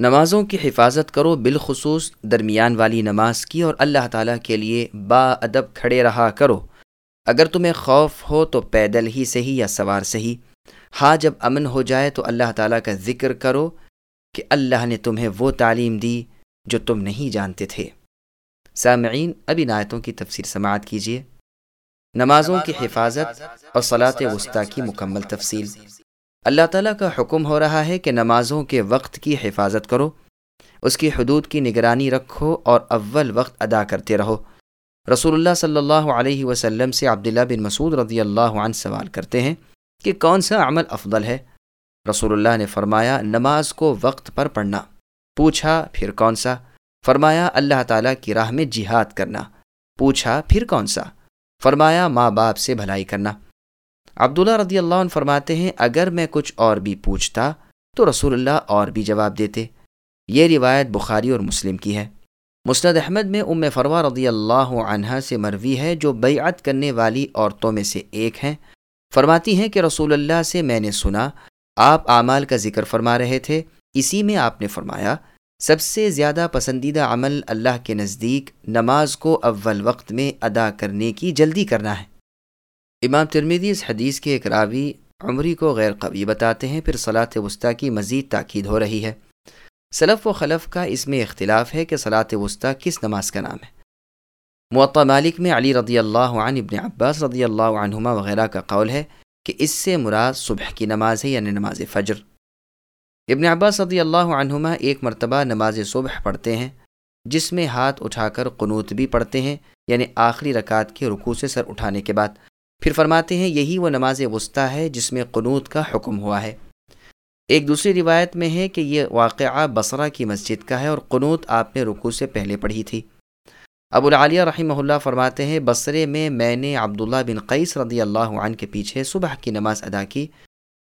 نمازوں کی حفاظت کرو، بالخصوص درمیان والی نماز کی، اور اللہ تعالیٰ کے لیے با ادب کھڑے رہا کرو۔ اگر تمہیں خوف ہو تو پیدل ہی صحیح یا سوار صحیح۔ ہاں جب امن ہو جائے تو اللہ تعالیٰ کا ذکر کرو کہ اللہ نے تمہیں وہ تعلیم دی جو تم نہیں جانتے تھے۔ سامعین، ابھی نایتوں کی تفسیر سماعت کیجیے۔ نمازوں کی حفاظت اور صلاح وسطی کی مکمل تفصیل۔ اللہ تعالیٰ کا حکم ہو رہا ہے کہ نمازوں کے وقت کی حفاظت کرو، اس کی حدود کی نگرانی رکھو اور اول وقت ادا کرتے رہو۔ رسول اللہ صلی اللہ علیہ وسلم سے عبداللہ بن مسعود رضی اللہ عنہ سوال کرتے ہیں کہ کون سا عمل افضل ہے؟ رسول اللہ نے فرمایا، نماز کو وقت پر پڑھنا۔ پوچھا، پھر کون سا؟ فرمایا، اللہ تعالیٰ کی راہ میں جہاد کرنا۔ پوچھا، پھر کون سا؟ فرمایا، ماں باپ سے بھلائی کرنا۔ عبداللہ رضی اللہ عنہ فرماتے ہیں، اگر میں کچھ اور بھی پوچھتا تو رسول اللہ اور بھی جواب دیتے۔ یہ روایت بخاری اور مسلم کی ہے۔ مسند احمد میں ام فروا رضی اللہ عنہ سے مروی ہے، جو بیعت کرنے والی عورتوں میں سے ایک ہیں۔ فرماتی ہیں کہ رسول اللہ سے میں نے سنا، آپ اعمال کا ذکر فرما رہے تھے، اسی میں آپ نے فرمایا، سب سے زیادہ پسندیدہ عمل اللہ کے نزدیک نماز کو اول وقت میں ادا کرنے کی جلدی کرنا ہے۔ امام ترمیدی اس حدیث کے ایک راوی عمری کو غیر قوی بتاتے ہیں، پھر صلاح وسطی کی مزید تاکید ہو رہی ہے۔ سلف و خلف کا اس میں اختلاف ہے کہ صلاح وسطی کس نماز کا نام ہے۔ معطا مالک میں علی رضی اللہ عنہ ابن عباس رضی اللہ عنہما وغیرہ کا قول ہے کہ اس سے مراد صبح کی نماز ہے یعنی نماز فجر۔ ابن عباس رضی اللہ عنہما ایک مرتبہ نماز صبح پڑھتے ہیں، جس میں ہاتھ اٹھا کر قنوت بھی پڑھتے ہیں یعنی آخری رکعت کے رکوع سے سر اٹھانے کے بعد۔ پھر فرماتے ہیں، یہی وہ نماز وسطی ہے جس میں قنوت کا حکم ہوا ہے۔ ایک دوسری روایت میں ہے کہ یہ واقعہ بصرہ کی مسجد کا ہے اور قنوت آپ نے رکوع سے پہلے پڑھی تھی۔ ابو العالیہ رحمہ اللہ فرماتے ہیں، بصرے میں میں نے عبداللہ بن قیس رضی اللہ عنہ کے پیچھے صبح کی نماز ادا کی۔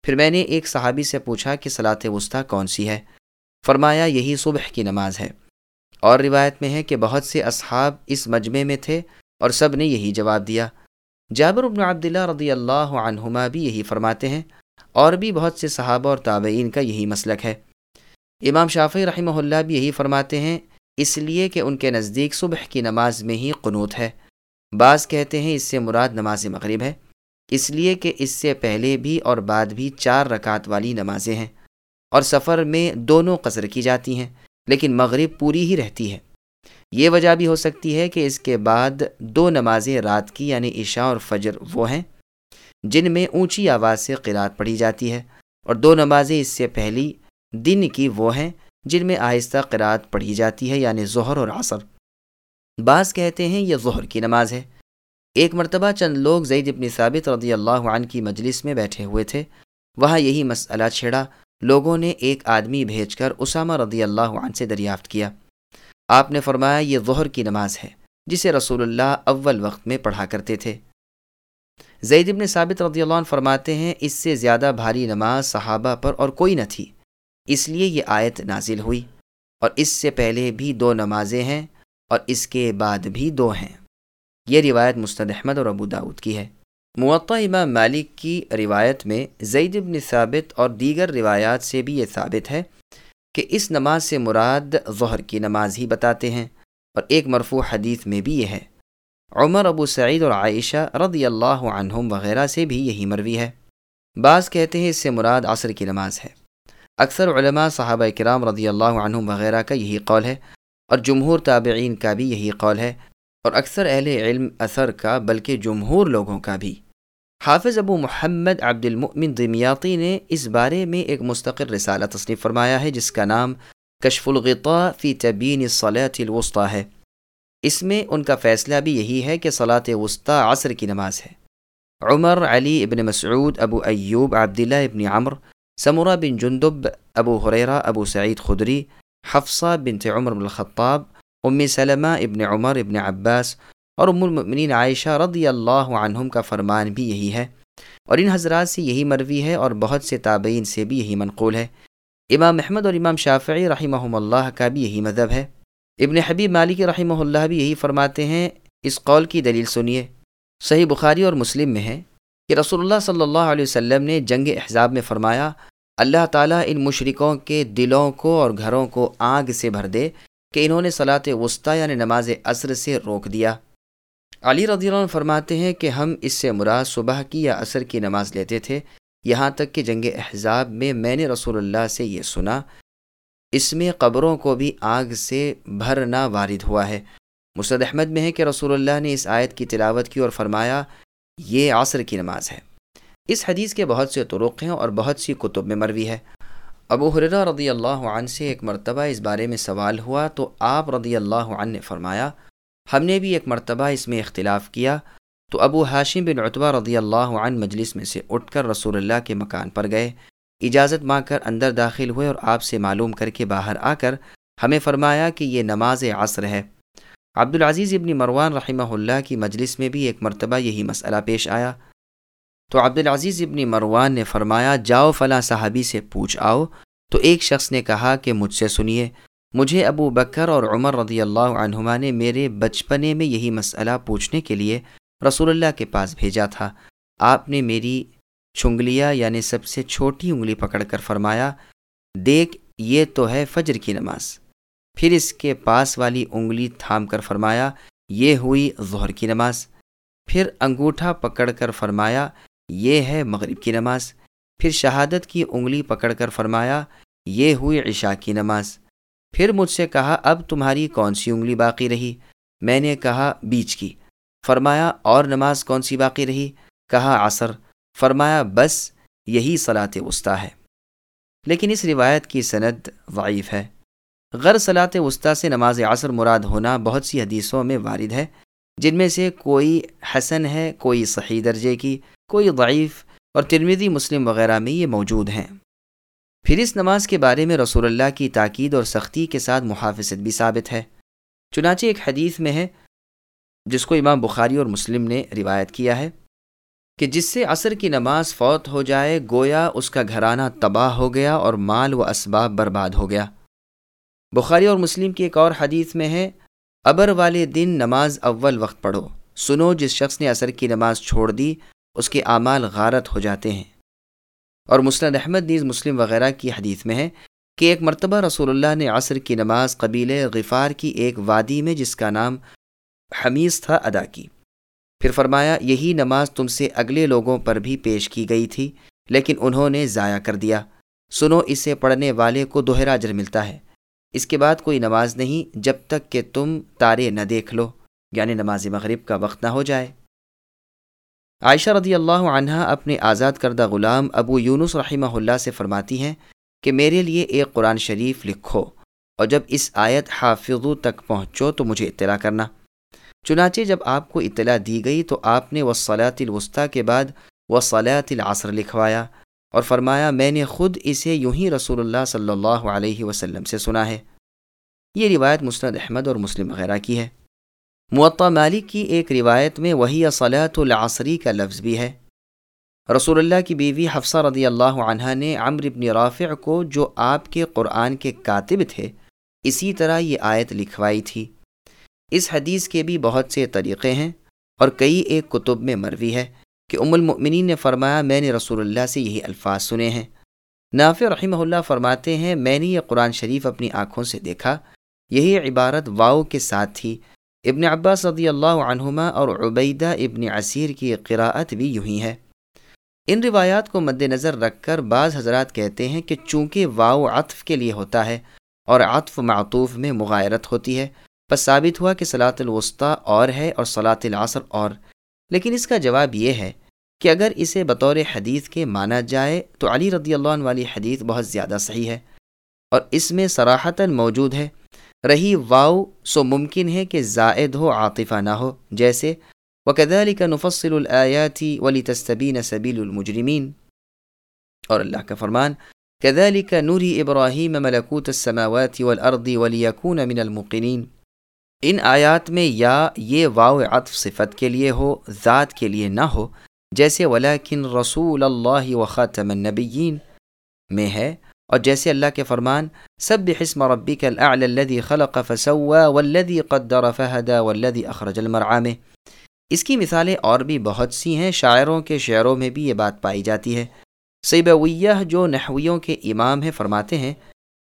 پھر میں نے ایک صحابی سے پوچھا کہ صلاح وسطی کون سی ہے؟ فرمایا، یہی صبح کی نماز ہے۔ اور روایت میں ہے کہ بہت سے اصحاب اس مجمع میں تھے اور سب نے یہی جواب دیا۔ جابر بن عبداللہ رضی اللہ عنہما بھی یہی فرماتے ہیں اور بھی بہت سے صحابہ اور تابعین کا یہی مسلک ہے۔ امام شافی رحمہ اللہ بھی یہی فرماتے ہیں، اس لیے کہ ان کے نزدیک صبح کی نماز میں ہی قنوت ہے۔ بعض کہتے ہیں اس سے مراد نماز مغرب ہے، اس لیے کہ اس سے پہلے بھی اور بعد بھی چار رکعت والی نمازیں ہیں اور سفر میں دونوں قصر کی جاتی ہیں، لیکن مغرب پوری ہی رہتی ہے۔ یہ وجہ بھی ہو سکتی ہے کہ اس کے بعد دو نمازیں رات کی یعنی عشاء اور فجر وہ ہیں، جن میں اونچی آواز سے قرات پڑھی جاتی ہے، اور دو نمازیں اس سے پہلی دن کی وہ ہیں جن میں آہستہ قرات پڑھی جاتی ہے یعنی ظہر اور عصر۔ بعض کہتے ہیں یہ ظہر کی نماز ہے۔ ایک مرتبہ چند لوگ زید ابن ثابت رضی اللہ عنہ کی مجلس میں بیٹھے ہوئے تھے۔ وہاں یہی مسئلہ چھڑا لوگوں نے ایک آدمی بھیج کر اسامہ رضی اللہ عنہ سے دریافت کیا۔ آپ نے فرمایا یہ ظہر کی نماز ہے، جسے رسول اللہ اول وقت میں پڑھا کرتے تھے۔ زید ابن ثابت رضی اللہ عنہ فرماتے ہیں، اس سے زیادہ بھاری نماز صحابہ پر اور کوئی نہ تھی۔ اس لیے یہ آیت نازل ہوئی۔ اور اس سے پہلے بھی دو نمازیں ہیں اور اس کے بعد بھی دو ہیں۔ یہ روایت مستد احمد اور ابو داود کی ہے۔ معطا امام مالک کی روایت میں زید ابن ثابت اور دیگر روایات سے بھی یہ ثابت ہے کہ اس نماز سے مراد ظہر کی نماز ہی بتاتے ہیں اور ایک مرفوع حدیث میں بھی یہ ہے۔ عمر، ابو سعید اور عائشہ رضی اللہ عنہم وغیرہ سے بھی یہی مروی ہے۔ بعض کہتے ہیں اس سے مراد عصر کی نماز ہے۔ اکثر علماء صحابہ کرام رضی اللہ عنہم وغیرہ کا یہی قول ہے اور جمہور تابعین کا بھی یہی قول ہے اور اکثر اہل علم اثر کا بلکہ جمہور لوگوں کا بھی۔ حافظ ابو محمد عبد المؤمن دمیاتی نے اس بارے میں ایک مستقل رسالہ تصنیف فرمایا ہے، جس کا نام کشف الغطاء فی تبین صلاۃ الوسطی ہے۔ اس میں ان کا فیصلہ بھی یہی ہے کہ صلاۃ وسطی عصر کی نماز ہے۔ عمر، علی ابن مسعود، ابو ایوب، عبداللہ ابن عمر سمورہ بن جندب، ابو حریرہ، ابو سعید خدری، حفصہ بنت عمر بن الخطاب، ام سلمہ ابن عمر ابن عباس اور ام المؤمنین عائشہ رضی اللہ عنہم کا فرمان بھی یہی ہے اور ان حضرات سے یہی مروی ہے اور بہت سے تابعین سے بھی یہی منقول ہے۔ امام احمد اور امام شافعی رحمہ اللہ کا بھی یہی مذہب ہے۔ ابن حبیب مالک رحمہ اللہ بھی یہی فرماتے ہیں۔ اس قول کی دلیل سنیے۔ صحیح بخاری اور مسلم میں ہے کہ رسول اللہ صلی اللہ علیہ وسلم نے جنگ احزاب میں فرمایا، اللہ تعالیٰ ان مشرکوں کے دلوں کو اور گھروں کو آگ سے بھر دے کہ انہوں نے صلاح وسطی یعنی نماز عصر سے روک دیا۔ علی رضی اللہ عنہ فرماتے ہیں کہ ہم اس سے مراد صبح کی یا عصر کی نماز لیتے تھے، یہاں تک کہ جنگ احزاب میں میں نے رسول اللہ سے یہ سنا، اس میں قبروں کو بھی آگ سے بھرنا وارد ہوا ہے۔ مسد احمد میں ہے کہ رسول اللہ نے اس آیت کی تلاوت کی اور فرمایا، یہ عصر کی نماز ہے۔ اس حدیث کے بہت سے طرق ہیں اور بہت سی کتب میں مروی ہے۔ ابو حرہ رضی اللہ عنہ سے ایک مرتبہ اس بارے میں سوال ہوا تو آپ رضی اللہ عنہ نے فرمایا ہم نے بھی ایک مرتبہ اس میں اختلاف کیا تو ابو ہاشم بن عطبہ رضی اللہ عنہ مجلس میں سے اٹھ کر رسول اللہ کے مکان پر گئے۔ اجازت مانگ کر اندر داخل ہوئے اور آپ سے معلوم کر کے باہر آ کر ہمیں فرمایا کہ یہ نماز عصر ہے۔ عبدالعزیز ابن مروان رحمہ اللہ کی مجلس میں بھی ایک مرتبہ یہی مسئلہ پیش آیا۔ تو عبدالعزیز ابن مروان نے فرمایا، جاؤ فلاں صحابی سے پوچھ آؤ۔ تو ایک شخص نے کہا کہ مجھ سے سنیے۔ مجھے ابو بکر اور عمر رضی اللہ عنہما نے میرے بچپنے میں یہی مسئلہ پوچھنے کے لیے رسول اللہ کے پاس بھیجا تھا۔ آپ نے میری چنگلیاں یعنی سب سے چھوٹی انگلی پکڑ کر فرمایا، دیکھ، یہ تو ہے فجر کی نماز۔ پھر اس کے پاس والی انگلی تھام کر فرمایا، یہ ہوئی ظہر کی نماز۔ پھر انگوٹھا پکڑ کر فرمایا، یہ ہے مغرب کی نماز۔ پھر شہادت کی انگلی پکڑ کر فرمایا، یہ ہوئی عشاء کی نماز۔ پھر مجھ سے کہا، اب تمہاری کون سی انگلی باقی رہی؟ میں نے کہا، بیچ کی۔ فرمایا، اور نماز کون سی باقی رہی؟ کہا، عصر۔ فرمایا، بس یہی صلاح وسطی ہے۔ لیکن اس روایت کی سند ضعیف ہے۔ غر صلاح وسطی سے نماز عصر مراد ہونا بہت سی حدیثوں میں وارد ہے، جن میں سے کوئی حسن ہے، کوئی صحیح درجے کی، کوئی ضعیف، اور ترمیدی مسلم وغیرہ میں یہ موجود ہیں۔ پھر اس نماز کے بارے میں رسول اللہ کی تاکید اور سختی کے ساتھ محافظت بھی ثابت ہے۔ چنانچہ ایک حدیث میں ہے، جس کو امام بخاری اور مسلم نے روایت کیا ہے، کہ جس سے عصر کی نماز فوت ہو جائے، گویا اس کا گھرانہ تباہ ہو گیا اور مال و اسباب برباد ہو گیا۔ بخاری اور مسلم کی ایک اور حدیث میں ہے، ابر والے دن نماز اول وقت پڑھو۔ سنو جس شخص نے عصر کی نماز چھوڑ دی، اس کے اعمال غارت ہو جاتے ہیں۔ اور مسند احمد نیز مسلم وغیرہ کی حدیث میں ہے کہ ایک مرتبہ رسول اللہ نے عصر کی نماز قبیل غفار کی ایک وادی میں جس کا نام حمیز تھا ادا کی۔ پھر فرمایا، یہی نماز تم سے اگلے لوگوں پر بھی پیش کی گئی تھی، لیکن انہوں نے ضائع کر دیا۔ سنو، اسے پڑھنے والے کو دوہرا جر ملتا ہے۔ اس کے بعد کوئی نماز نہیں، جب تک کہ تم تارے نہ دیکھ لو یعنی نماز مغرب کا وقت نہ ہو جائے۔ عائشہ رضی اللہ عنہ اپنے آزاد کردہ غلام ابو یونس رحمہ اللہ سے فرماتی ہیں کہ میرے لیے ایک قرآن شریف لکھو اور جب اس آیت حافظو تک پہنچو تو مجھے اطلاع کرنا۔ چنانچہ جب آپ کو اطلاع دی گئی تو آپ نے وصلاۃ الوسطی کے بعد وصلاۃ العصر لکھوایا اور فرمایا، میں نے خود اسے یوں ہی رسول اللہ صلی اللہ علیہ وسلم سے سنا ہے۔ یہ روایت مسند احمد اور مسلم وغیرہ کی ہے۔ معطا مالک کی ایک روایت میں وہی صلاۃ العصری کا لفظ بھی ہے۔ رسول اللہ کی بیوی حفصہ رضی اللہ عنہ نے عمر بن رافع کو جو آپ کے قرآن کے کاتب تھے، اسی طرح یہ آیت لکھوائی تھی۔ اس حدیث کے بھی بہت سے طریقے ہیں اور کئی ایک کتب میں مروی ہے کہ ام المؤمنین نے فرمایا، میں نے رسول اللہ سے یہی الفاظ سنے ہیں۔ نافع رحمہ اللہ فرماتے ہیں، میں نے یہ قرآن شریف اپنی آنکھوں سے دیکھا، یہی عبارت واؤ کے ساتھ تھی۔ ابن عباس رضی اللہ عنہما اور عبیدہ ابن عصیر کی قراءت بھی یوں ہی ہے۔ ان روایات کو مد نظر رکھ کر بعض حضرات کہتے ہیں کہ چونکہ واؤ عطف کے لیے ہوتا ہے اور عطف معطوف میں مغائرت ہوتی ہے بس ثابت ہوا کہ صلاۃ الوسطی اور ہے اور صلاۃ العصر اور۔ لیکن اس کا جواب یہ ہے کہ اگر اسے بطور حدیث کے مانا جائے تو علی رضی اللہ عنہ والی حدیث بہت زیادہ صحیح ہے اور اس میں سراحتاً موجود ہے۔ رہی واؤ سو ممکن ہے کہ زائد ہو، عاطفہ نہ ہو۔ جیسے وکدلی کا نفصل الآیاتی ولی تصبین سبیل المجرمین اور اللہ کا فرمان کدلی کا نوری ابراہیم ملکوت السماوات والارض ولیکون من المقنین ان آیات میں یا یہ واو عطف صفت کے لیے ہو، ذات کے لیے نہ ہو، جیسے ولیکن رسول اللہ و خاتم النبیین میں ہے اور جیسے اللہ کے فرمان سب حسم ربی الذي خلق فسوا والذي قدر فهدى والذي اخرج المرعى میں اس کی مثالیں اور بھی بہت سی ہیں، شاعروں کے شعروں میں بھی یہ بات پائی جاتی ہے۔ سیبویہ جو نحویوں کے امام ہیں، فرماتے ہیں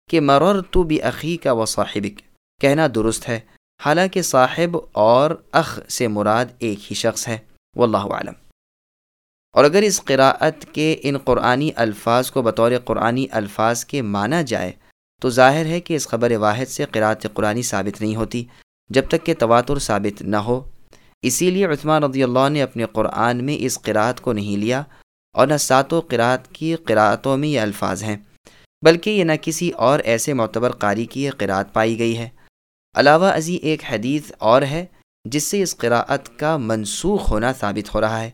کہ مرر تو بھی عقی کا و صاحبک۔ کہنا درست ہے، حالانکہ صاحب اور اخ سے مراد ایک ہی شخص ہے۔ واللہ عالم اور اگر اس قراءت کے ان قرآنی الفاظ کو بطور قرآنی الفاظ کے مانا جائے، تو ظاہر ہے کہ اس خبر واحد سے قراءت قرآنی ثابت نہیں ہوتی، جب تک کہ تواتر ثابت نہ ہو۔ اسی لیے عثمان رضی اللہ نے اپنے قرآن میں اس قراءت کو نہیں لیا، اور نہ ساتوں قراءت کی قراءتوں میں یہ الفاظ ہیں، بلکہ یہ نہ کسی اور ایسے معتبر قاری کی یہ قراءت پائی گئی ہے۔ علاوہ ازی ایک حدیث اور ہے، جس سے اس قراءت کا منسوخ ہونا ثابت ہو رہا ہے۔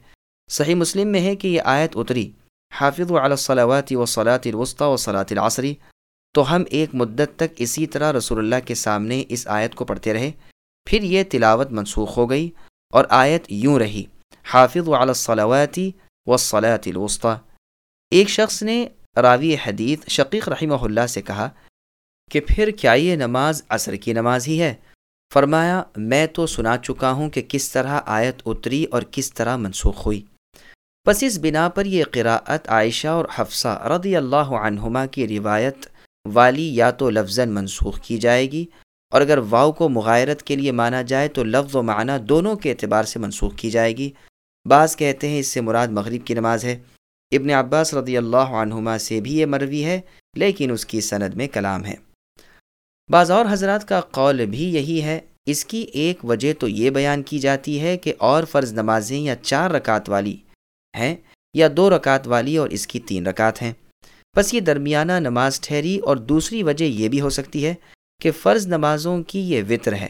صحیح مسلم میں ہے کہ یہ آیت اتری حافظ و علیہ و صلاۃ الوسطی و صلاۃ العصری تو ہم ایک مدت تک اسی طرح رسول اللہ کے سامنے اس آیت کو پڑھتے رہے، پھر یہ تلاوت منسوخ ہو گئی اور آیت یوں رہی حافظ و علیہ و صلاۃ الوسطی ایک شخص نے راوی حدیث شقیق رحمہ اللہ سے کہا کہ پھر کیا یہ نماز عصر کی نماز ہی ہے؟ فرمایا، میں تو سنا چکا ہوں کہ کس طرح آیت اتری اور کس طرح منسوخ ہوئی پس اس بنا پر یہ قراءت عائشہ اور حفصہ رضی اللہ عنہما کی روایت والی یا تو لفظ منسوخ کی جائے گی اور اگر واؤ کو مغائرت کے لیے مانا جائے تو لفظ و معنی دونوں کے اعتبار سے منسوخ کی جائے گی۔ بعض کہتے ہیں اس سے مراد مغرب کی نماز ہے۔ ابن عباس رضی اللہ عنہما سے بھی یہ مروی ہے، لیکن اس کی سند میں کلام ہے۔ بعض اور حضرات کا قول بھی یہی ہے، اس کی ایک وجہ تو یہ بیان کی جاتی ہے کہ اور فرض نمازیں یا چار رکعت والی ہیں یا دو رکعت والی اور اس کی تین رکعت ہیں۔ بس یہ درمیانہ نماز ٹھہری اور دوسری وجہ یہ بھی ہو سکتی ہے کہ فرض نمازوں کی یہ وطر ہے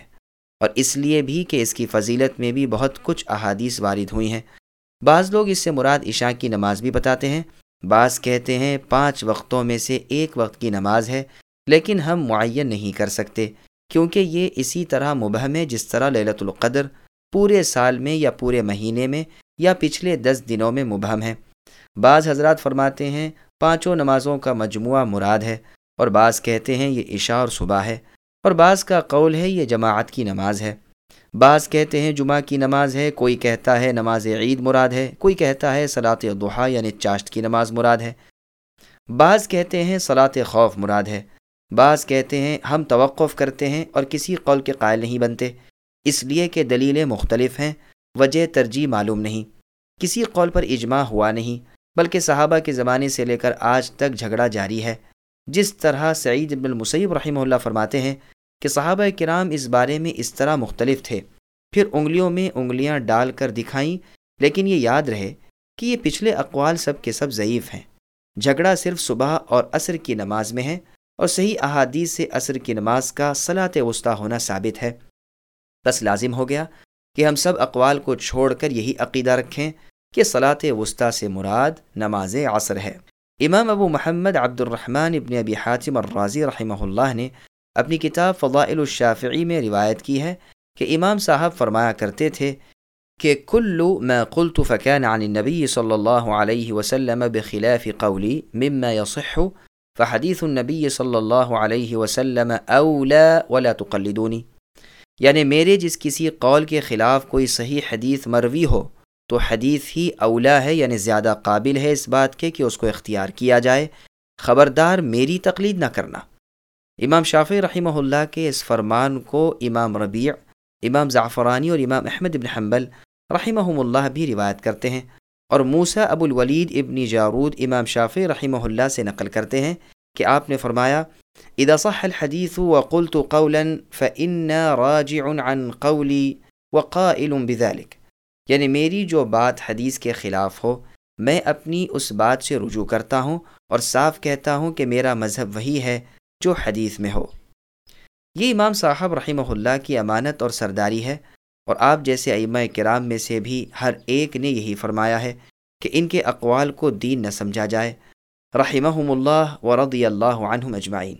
اور اس لیے بھی کہ اس کی فضیلت میں بھی بہت کچھ احادیث وارد ہوئی ہیں۔ بعض لوگ اس سے مراد عشاء کی نماز بھی بتاتے ہیں۔ بعض کہتے ہیں پانچ وقتوں میں سے ایک وقت کی نماز ہے، لیکن ہم معین نہیں کر سکتے کیونکہ یہ اسی طرح مبہم ہے جس طرح للت القدر پورے سال میں یا پورے مہینے میں یا پچھلے دس دنوں میں مبہم ہے۔ بعض حضرات فرماتے ہیں، پانچوں نمازوں کا مجموعہ مراد ہے، اور بعض کہتے ہیں یہ عشاء اور صبح ہے، اور بعض کا قول ہے یہ جماعت کی نماز ہے۔ بعض کہتے ہیں جمعہ کی نماز ہے، کوئی کہتا ہے نماز عید مراد ہے، کوئی کہتا ہے صلاط دحا یعنی چاشت کی نماز مراد ہے۔ بعض کہتے ہیں صلاط خوف مراد ہے۔ بعض کہتے ہیں ہم توقف کرتے ہیں اور کسی قول کے قائل نہیں بنتے۔ اس لیے کہ دلیلیں مختلف ہیں۔ وجہ ترجیح معلوم نہیں۔ کسی قول پر اجماع ہوا نہیں، بلکہ صحابہ کے زمانے سے لے کر آج تک جھگڑا جاری ہے۔ جس طرح سعید ابن المسیب رحمہ اللہ فرماتے ہیں کہ صحابہ کرام اس بارے میں اس طرح مختلف تھے۔ پھر انگلیوں میں انگلیاں ڈال کر دکھائیں، لیکن یہ یاد رہے کہ یہ پچھلے اقوال سب کے سب ضعیف ہیں۔ جھگڑا صرف صبح اور عصر کی نماز میں ہے اور صحیح احادیث سے عصر کی نماز کا صلاح وسطی ہونا ثابت ہے۔ بس لازم ہو گیا کہ ہم سب اقوال کو چھوڑ کر یہی عقیدہ رکھیں کہ صلاح وسطی سے مراد نماز عصر ہے۔ امام ابو محمد عبد الرحمن ابن ابی حاتم الرازی رحمہ اللہ نے اپنی کتاب فضائل الشافعی میں روایت کی ہے کہ امام صاحب فرمایا کرتے تھے کہ کلو میں قلت فكان عن النبی صلی اللہ علیہ وسلم بخلاف قولی مما يصح فحدیث النبی صلی اللہ علیہ وسلم اولا ولا تقلدونی۔ یعنی میرے جس کسی قول کے خلاف کوئی صحیح حدیث مروی ہو، تو حدیث ہی اولا ہے یعنی زیادہ قابل ہے اس بات کے کہ اس کو اختیار کیا جائے۔ خبردار میری تقلید نہ کرنا۔ امام شافی رحمہ اللہ کے اس فرمان کو امام ربیع، امام زعفرانی اور امام احمد ابن حنبل رحمہ اللہ بھی روایت کرتے ہیں اور موسا ابو الولید ابن جارود امام شافی رحمہ اللہ سے نقل کرتے ہیں کہ آپ نے فرمایا اذا صح الحديث وقلت قولا فإنا راجع عن قولي وقائل بذلك. یعنی میری جو بات حدیث کے خلاف ہو، میں اپنی اس بات سے رجوع کرتا ہوں اور صاف کہتا ہوں کہ میرا مذہب وہی ہے جو حدیث میں ہو۔ یہ امام صاحب رحمہ اللہ کی امانت اور سرداری ہے اور آپ جیسے ائمہ کرام میں سے بھی ہر ایک نے یہی فرمایا ہے کہ ان کے اقوال کو دین نہ سمجھا جائے۔ رحمہم اللہ و رضی اللہ عنہم اجمعین۔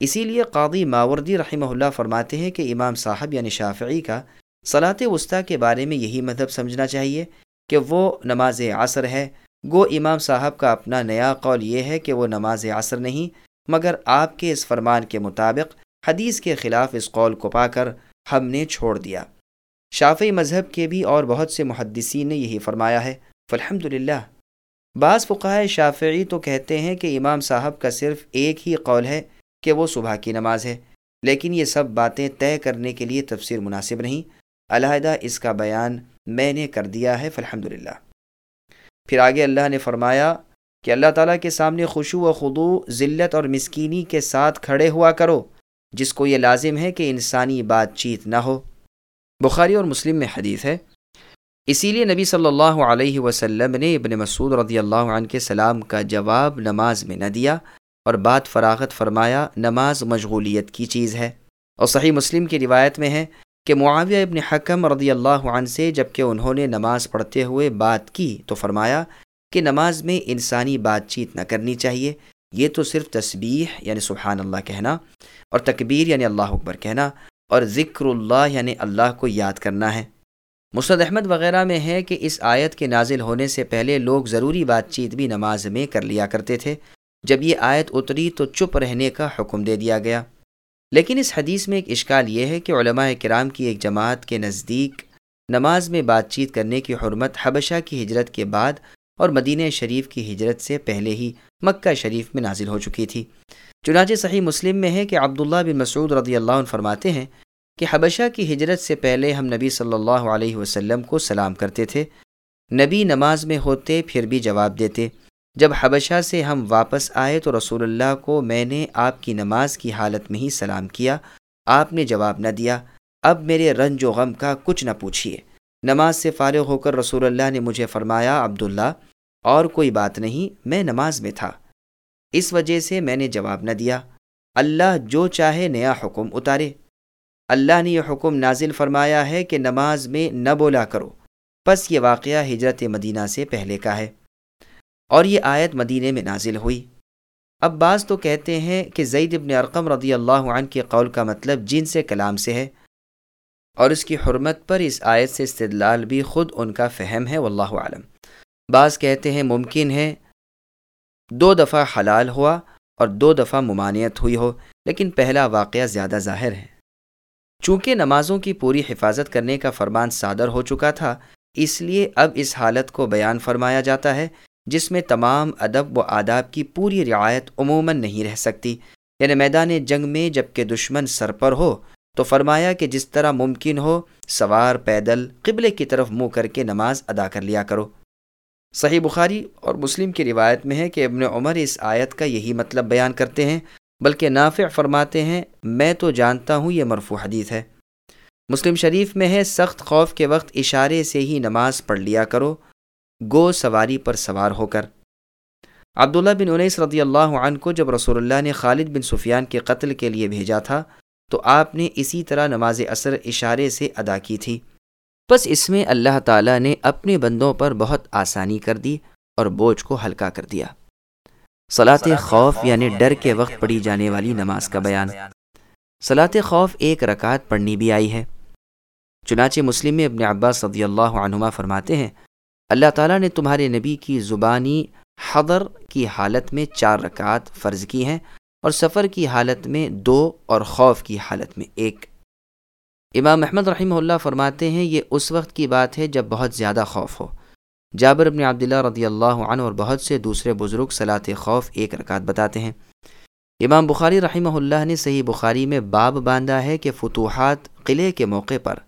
اسی لیے قاضی ماوردی رحمہ اللہ فرماتے ہیں کہ امام صاحب یعنی شافعی کا صلاح وسطیٰ کے بارے میں یہی مذہب سمجھنا چاہیے کہ وہ نماز عصر ہے۔ گو امام صاحب کا اپنا نیا قول یہ ہے کہ وہ نماز عصر نہیں، مگر آپ کے اس فرمان کے مطابق حدیث کے خلاف اس قول کو پا کر ہم نے چھوڑ دیا۔ شافی مذہب کے بھی اور بہت سے محدثین نے یہی فرمایا ہے۔ فالحمد للہ بعض فقائے شافعی تو کہتے ہیں کہ امام صاحب کا صرف ایک ہی قول ہے۔ کہ وہ صبح کی نماز ہے۔ لیکن یہ سب باتیں طے کرنے کے لیے تفسیر مناسب نہیں۔ علیحدہ اس کا بیان میں نے کر دیا ہے فالحمد للہ پھر آگے اللہ نے فرمایا کہ اللہ تعالیٰ کے سامنے خوشو و خدو ذلت اور مسکینی کے ساتھ کھڑے ہوا کرو، جس کو یہ لازم ہے کہ انسانی بات چیت نہ ہو۔ بخاری اور مسلم میں حدیث ہے۔ اسی لیے نبی صلی اللہ علیہ وسلم نے ابن مسعود رضی اللہ عنہ کے سلام کا جواب نماز میں نہ دیا۔ اور بات فراغت فرمایا، نماز مشغولیت کی چیز ہے۔ اور صحیح مسلم کی روایت میں ہے کہ معاویہ ابن حکم رضی اللہ عنہ سے جبکہ انہوں نے نماز پڑھتے ہوئے بات کی تو فرمایا کہ نماز میں انسانی بات چیت نہ کرنی چاہیے۔ یہ تو صرف تسبیح یعنی سبحان اللہ کہنا، اور تکبیر یعنی اللہ اکبر کہنا، اور ذکر اللہ یعنی اللہ کو یاد کرنا ہے۔ مسد احمد وغیرہ میں ہے کہ اس آیت کے نازل ہونے سے پہلے لوگ ضروری بات چیت بھی نماز میں کر لیا کرتے تھے۔ جب یہ آیت اتری تو چپ رہنے کا حکم دے دیا گیا۔ لیکن اس حدیث میں ایک اشکال یہ ہے کہ علماء کرام کی ایک جماعت کے نزدیک نماز میں بات چیت کرنے کی حرمت حبشہ کی ہجرت کے بعد اور مدینہ شریف کی ہجرت سے پہلے ہی مکہ شریف میں نازل ہو چکی تھی۔ چنانچہ صحیح مسلم میں ہے کہ عبداللہ بن مسعود رضی اللہ عنہ فرماتے ہیں کہ حبشہ کی ہجرت سے پہلے ہم نبی صلی اللہ علیہ وسلم کو سلام کرتے تھے۔ نبی نماز میں ہوتے پھر بھی جواب دیتے۔ جب حبشہ سے ہم واپس آئے تو رسول اللہ کو میں نے آپ کی نماز کی حالت میں ہی سلام کیا۔ آپ نے جواب نہ دیا۔ اب میرے رنج و غم کا کچھ نہ پوچھیے نماز سے فارغ ہو کر رسول اللہ نے مجھے فرمایا، عبداللہ، اور کوئی بات نہیں، میں نماز میں تھا۔ اس وجہ سے میں نے جواب نہ دیا۔ اللہ جو چاہے نیا حکم اتارے۔ اللہ نے یہ حکم نازل فرمایا ہے کہ نماز میں نہ بولا کرو۔ پس یہ واقعہ ہجرت مدینہ سے پہلے کا ہے۔ اور یہ آیت مدینہ میں نازل ہوئی۔ اب بعض تو کہتے ہیں کہ زید ابن ارقم رضی اللہ عنہ کے قول کا مطلب جن سے کلام سے ہے۔ اور اس کی حرمت پر اس آیت سے استدلال بھی خود ان کا فہم ہے، واللہ عالم بعض کہتے ہیں ممکن ہے دو دفعہ حلال ہوا اور دو دفعہ ممانعت ہوئی ہو، لیکن پہلا واقعہ زیادہ ظاہر ہے۔ چونکہ نمازوں کی پوری حفاظت کرنے کا فرمان صادر ہو چکا تھا، اس لیے اب اس حالت کو بیان فرمایا جاتا ہے جس میں تمام ادب و آداب کی پوری رعایت عموماً نہیں رہ سکتی۔ یعنی میدان جنگ میں جبکہ دشمن سر پر ہو، تو فرمایا کہ جس طرح ممکن ہو، سوار پیدل قبلے کی طرف منہ کر کے نماز ادا کر لیا کرو۔ صحیح بخاری اور مسلم کی روایت میں ہے کہ ابن عمر اس آیت کا یہی مطلب بیان کرتے ہیں، بلکہ نافع فرماتے ہیں، میں تو جانتا ہوں یہ مرفوع حدیث ہے۔ مسلم شریف میں ہے، سخت خوف کے وقت اشارے سے ہی نماز پڑھ لیا کرو۔ گو سواری پر سوار ہو کر۔ عبداللہ بن انیس رضی اللہ عنہ کو جب رسول اللہ نے خالد بن سفیان کے قتل کے لیے بھیجا تھا تو آپ نے اسی طرح نماز اثر اشارے سے ادا کی تھی۔ بس اس میں اللہ تعالیٰ نے اپنے بندوں پر بہت آسانی کر دی اور بوجھ کو ہلکا کر دیا۔ صلاط خوف یعنی ڈر کے وقت پڑھی جانے والی نماز کا بیان۔ صلاط خوف ایک رکعت پڑھنی بھی آئی ہے۔ چنانچہ مسلم میں ابن عباس صدی اللہ عنہما فرماتے ہیں اللہ تعالیٰ نے تمہارے نبی کی زبانی حضر کی حالت میں چار رکعت فرض کی ہیں اور سفر کی حالت میں دو اور خوف کی حالت میں ایک۔ امام احمد رحمہ اللہ فرماتے ہیں، یہ اس وقت کی بات ہے جب بہت زیادہ خوف ہو۔ جابر ابن عبداللہ رضی اللہ عنہ اور بہت سے دوسرے بزرگ صلاح خوف ایک رکعت بتاتے ہیں۔ امام بخاری رحمہ اللہ نے صحیح بخاری میں باب باندھا ہے کہ فتوحات قلعے کے موقع پر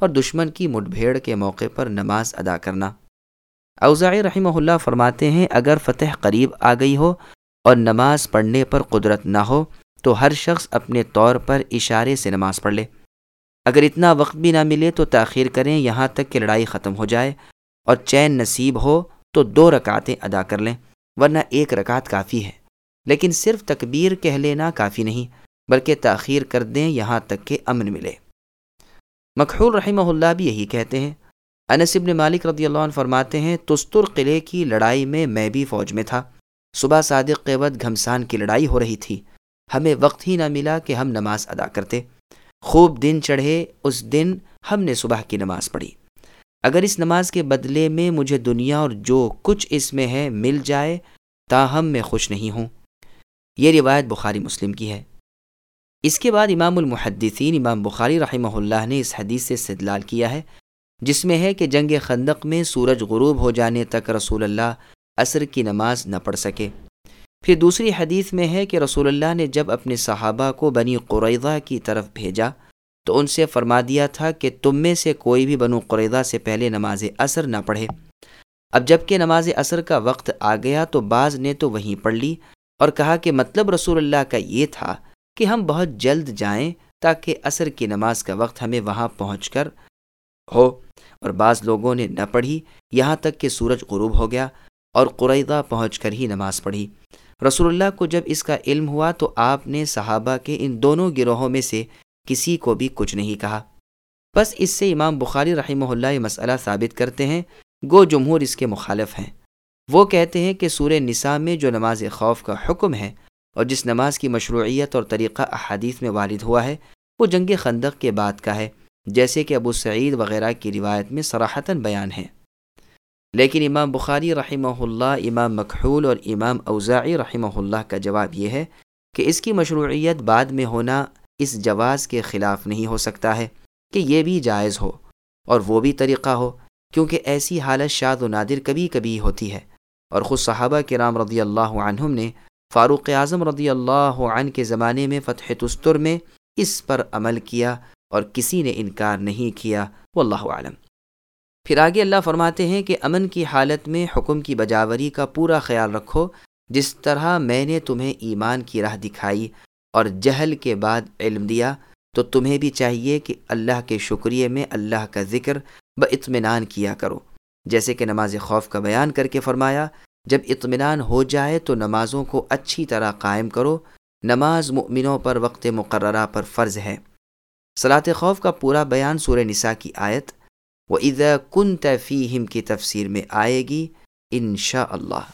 اور دشمن کی مٹ بھیڑ کے موقع پر نماز ادا کرنا۔ اوزاعی رحمہ اللہ فرماتے ہیں، اگر فتح قریب آ گئی ہو اور نماز پڑھنے پر قدرت نہ ہو، تو ہر شخص اپنے طور پر اشارے سے نماز پڑھ لے۔ اگر اتنا وقت بھی نہ ملے تو تاخیر کریں، یہاں تک کہ لڑائی ختم ہو جائے اور چین نصیب ہو تو دو رکعتیں ادا کر لیں، ورنہ ایک رکعت کافی ہے۔ لیکن صرف تکبیر کہہ لینا کافی نہیں، بلکہ تاخیر کر دیں یہاں تک کہ امن ملے۔ مکحول رحمہ اللہ بھی یہی کہتے ہیں۔ انس ابن مالک رضی اللہ عنہ فرماتے ہیں، تستر قلعے کی لڑائی میں میں بھی فوج میں تھا۔ صبح صادق کے گھمسان کی لڑائی ہو رہی تھی۔ ہمیں وقت ہی نہ ملا کہ ہم نماز ادا کرتے۔ خوب دن چڑھے، اس دن ہم نے صبح کی نماز پڑھی۔ اگر اس نماز کے بدلے میں مجھے دنیا اور جو کچھ اس میں ہے مل جائے، تاہم میں خوش نہیں ہوں۔ یہ روایت بخاری مسلم کی ہے۔ اس کے بعد امام المحدثین امام بخاری رحمہ اللہ نے اس حدیث سے استدلال کیا ہے۔ جس میں ہے کہ جنگ خندق میں سورج غروب ہو جانے تک رسول اللہ عصر کی نماز نہ پڑھ سکے۔ پھر دوسری حدیث میں ہے کہ رسول اللہ نے جب اپنے صحابہ کو بنی قریضہ کی طرف بھیجا، تو ان سے فرما دیا تھا کہ تم میں سے کوئی بھی بنو قریضہ سے پہلے نماز اثر نہ پڑھے۔ اب جبکہ نماز اثر کا وقت آ گیا تو بعض نے تو وہیں پڑھ لی اور کہا کہ مطلب رسول اللہ کا یہ تھا کہ ہم بہت جلد جائیں تاکہ عصر کی نماز کا وقت ہمیں وہاں پہنچ کر ہو۔ اور بعض لوگوں نے نہ پڑھی، یہاں تک کہ سورج غروب ہو گیا اور قریضہ پہنچ کر ہی نماز پڑھی۔ رسول اللہ کو جب اس کا علم ہوا تو آپ نے صحابہ کے ان دونوں گروہوں میں سے کسی کو بھی کچھ نہیں کہا۔ بس اس سے امام بخاری رحمہ اللہ یہ مسئلہ ثابت کرتے ہیں، گو جمہور اس کے مخالف ہیں۔ وہ کہتے ہیں کہ سورہ نساء میں جو نماز خوف کا حکم ہے اور جس نماز کی مشروعیت اور طریقہ احادیث میں والد ہوا ہے، وہ جنگ خندق کے بعد کا ہے۔ جیسے کہ ابو سعید وغیرہ کی روایت میں سراحتاً بیان ہے۔ لیکن امام بخاری رحمہ اللہ، امام مکحول اور امام اوزاعی رحمہ اللہ کا جواب یہ ہے کہ اس کی مشروعیت بعد میں ہونا اس جواز کے خلاف نہیں ہو سکتا ہے کہ یہ بھی جائز ہو اور وہ بھی طریقہ ہو، کیونکہ ایسی حالت شاد و نادر کبھی کبھی ہوتی ہے۔ اور خود صحابہ کے رام رضی اللہ عنہم نے فاروق اعظم رضی اللہ عنہ کے زمانے میں فتح تستر میں اس پر عمل کیا اور کسی نے انکار نہیں کیا، واللہ عالم پھر آگے اللہ فرماتے ہیں کہ امن کی حالت میں حکم کی بجاوری کا پورا خیال رکھو، جس طرح میں نے تمہیں ایمان کی راہ دکھائی اور جہل کے بعد علم دیا، تو تمہیں بھی چاہیے کہ اللہ کے شکریہ میں اللہ کا ذکر ب اطمینان کیا کرو۔ جیسے کہ نماز خوف کا بیان کر کے فرمایا، جب اطمینان ہو جائے تو نمازوں کو اچھی طرح قائم کرو۔ نماز مؤمنوں پر وقت مقررہ پر فرض ہے۔ صلاط خوف کا پورا بیان سورہ نساء کی آیت و عید کن تفیم کی تفسیر میں آئے گی ان اللہ